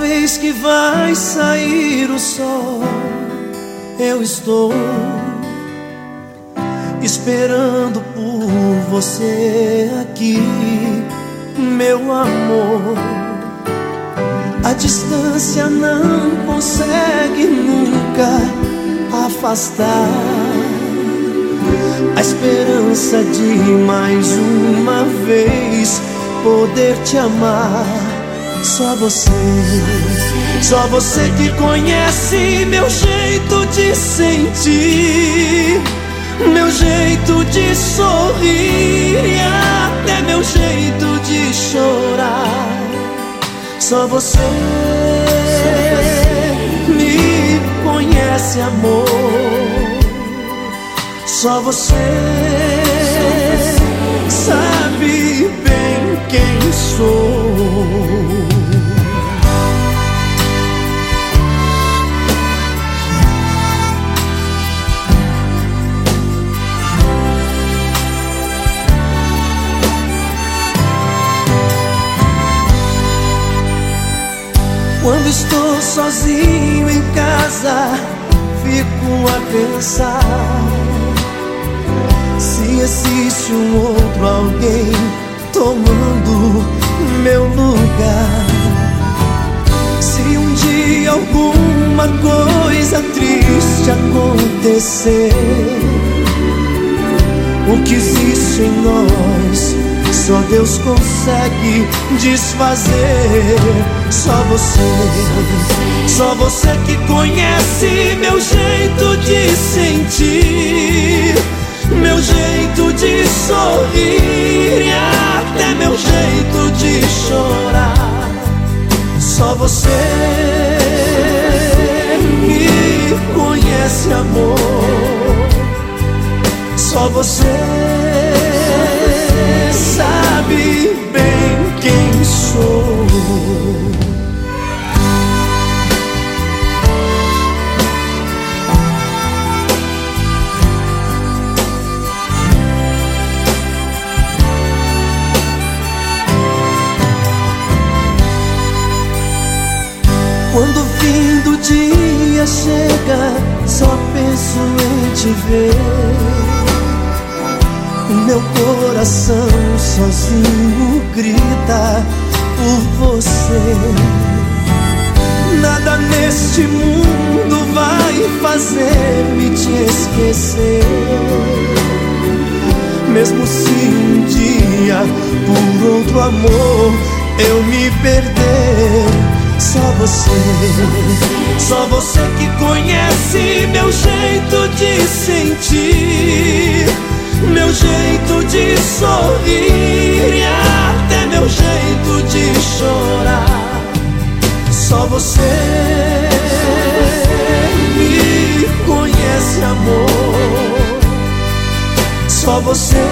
vez que vai sair o sol, eu estou esperando por você aqui, meu amor. A distância não consegue nunca afastar a esperança de mais uma vez poder te amar. Só você, só você que conhece meu jeito de sentir, meu jeito de sorrir e até meu jeito de chorar. Só você me conhece, amor. Só você sabe bem quem sou. Quando estou sozinho em casa, fico a pensar se existe um outro alguém tomando meu lugar. Se um dia alguma coisa triste acontecer, o que existe em nós só Deus consegue desfazer. Só você, só você que conhece meu jeito de sentir, meu jeito de sorrir e até meu jeito de chorar. Só você me conhece, amor. Só você sabe bem quem sou. Quando o fim do dia chega, só penso em te ver. O meu coração sozinho grita por você. Nada neste mundo vai fazer-me te esquecer. Mesmo se um dia por outro amor eu me perder, só você, só você que conhece meu jeito de sentir meu jeito de sorrir e até meu jeito de chorar. Só você me conhece, amor. Só você